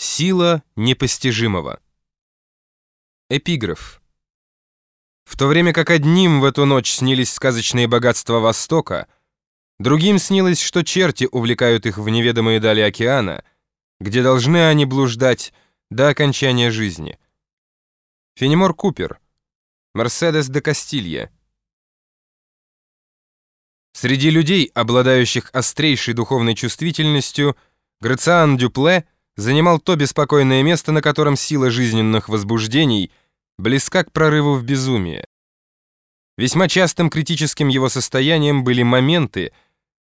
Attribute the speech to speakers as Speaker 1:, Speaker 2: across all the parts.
Speaker 1: Сила непостижимого. Эпиграф. В то время как одним в эту ночь снились сказочные богатства Востока, другим снилось, что черти увлекают их в неведомые дали океана, где должны они блуждать до окончания жизни. Фенемор Купер. Мерседес де Кастилья. Среди людей, обладающих острейшей духовной чувствительностью, Грациан Дюпле — занимал то беспокойное место, на котором сила жизненных возбуждений близка к прорыву в безумие. Весьма частым критическим его состоянием были моменты,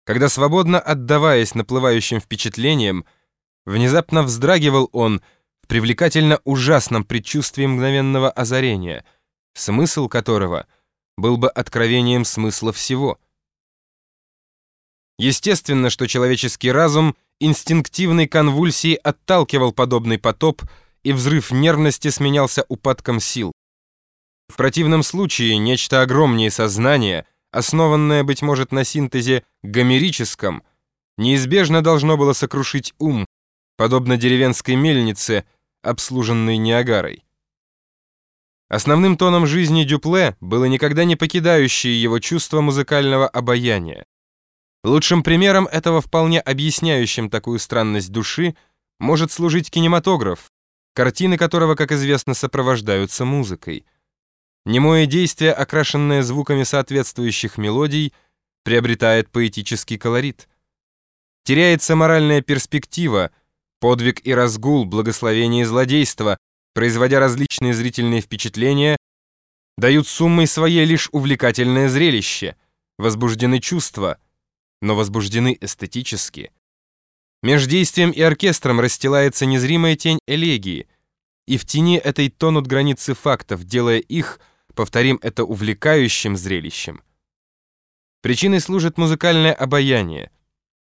Speaker 1: когда, свободно отдаваясь наплывающим впечатлениям, внезапно вздрагивал он в привлекательно ужасном предчувствии мгновенного озарения, смысл которого был бы откровением смысла всего. Естественно, что человеческий разум — инстинктивной конвульсии отталкивал подобный потоп, и взрыв нервности сменялся упадком сил. В противном случае нечто огромнее сознания, основанное, быть может, на синтезе гомерическом, неизбежно должно было сокрушить ум, подобно деревенской мельнице, обслуженной Ниагарой. Основным тоном жизни Дюпле было никогда не покидающее его чувство музыкального обаяния. Лучшим примером этого, вполне объясняющим такую странность души, может служить кинематограф, картины которого, как известно, сопровождаются музыкой. Немое действие, окрашенное звуками соответствующих мелодий, приобретает поэтический колорит. Теряется моральная перспектива, подвиг и разгул, благословение и злодейство, производя различные зрительные впечатления, дают суммой своей лишь увлекательное зрелище, возбуждены чувства — но возбуждены эстетически. Меж действием и оркестром расстилается незримая тень элегии, и в тени этой тонут границы фактов, делая их, повторим это, увлекающим зрелищем. Причиной служит музыкальное обаяние.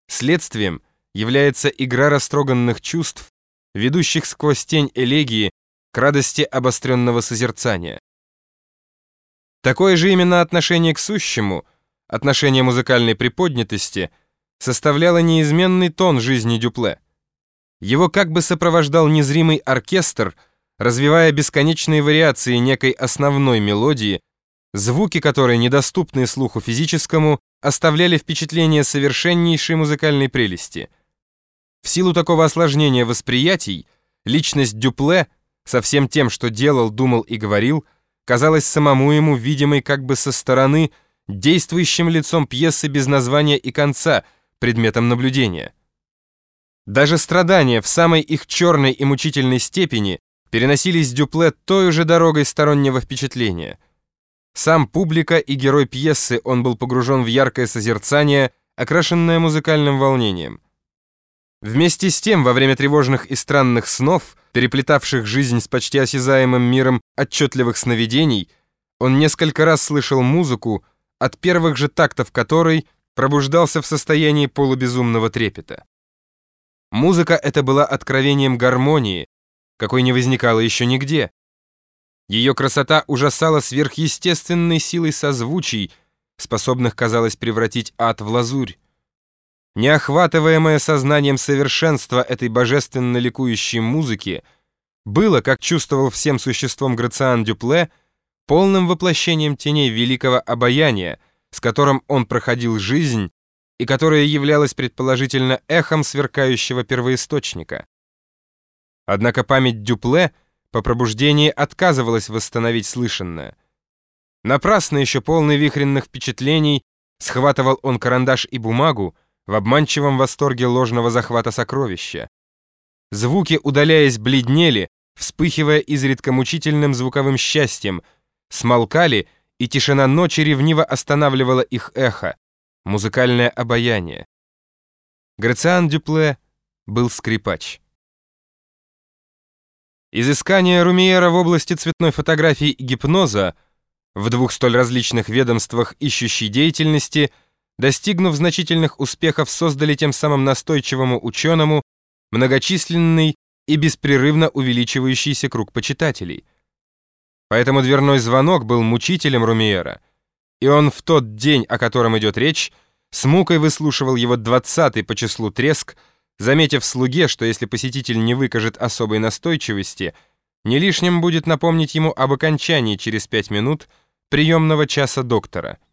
Speaker 1: Следствием является игра растроганных чувств, ведущих сквозь тень элегии к радости обостренного созерцания. Такое же именно отношение к сущему — отношение музыкальной приподнятости составляло неизменный тон жизни Дюпле. Его как бы сопровождал незримый оркестр, развивая бесконечные вариации некой основной мелодии, звуки которой, недоступные слуху физическому, оставляли впечатление совершеннейшей музыкальной прелести. В силу такого осложнения восприятий, личность Дюпле со всем тем, что делал, думал и говорил, казалась самому ему видимой как бы со стороны – действующим лицом пьесы без названия и конца, предметом наблюдения. Даже страдания в самой их черной и мучительной степени переносились Дюпле той же дорогой стороннего впечатления. Сам публика и герой пьесы он был погружен в яркое созерцание, окрашенное музыкальным волнением. Вместе с тем, во время тревожных и странных снов, переплетавших жизнь с почти осязаемым миром отчетливых сновидений, он несколько раз слышал музыку, от первых же тактов которой пробуждался в состоянии полубезумного трепета. Музыка эта была откровением гармонии, какой не возникало еще нигде. Ее красота ужасала сверхъестественной силой созвучий, способных, казалось, превратить ад в лазурь. Неохватываемое сознанием совершенства этой божественно ликующей музыки было, как чувствовал всем существом Грациан Дюпле, полным воплощением теней великого обаяния, с которым он проходил жизнь и которая являлась предположительно эхом сверкающего первоисточника. Однако память Дюпле по пробуждении отказывалась восстановить слышанное. Напрасно еще полный вихренных впечатлений схватывал он карандаш и бумагу в обманчивом восторге ложного захвата сокровища. Звуки, удаляясь, бледнели, вспыхивая изредка мучительным звуковым счастьем — смолкали, и тишина ночи ревниво останавливала их эхо, музыкальное обаяние. Грациан Дюпле был скрипач. Изыскания Румиера в области цветной фотографии и гипноза в двух столь различных ведомствах ищущей деятельности, достигнув значительных успехов, создали тем самым настойчивому ученому многочисленный и беспрерывно увеличивающийся круг почитателей – Поэтому дверной звонок был мучителем Румиера. И он в тот день, о котором идет речь, с мукой выслушивал его двадцатый по числу треск, заметив слуге, что если посетитель не выкажет особой настойчивости, не лишним будет напомнить ему об окончании через пять минут приемного часа доктора —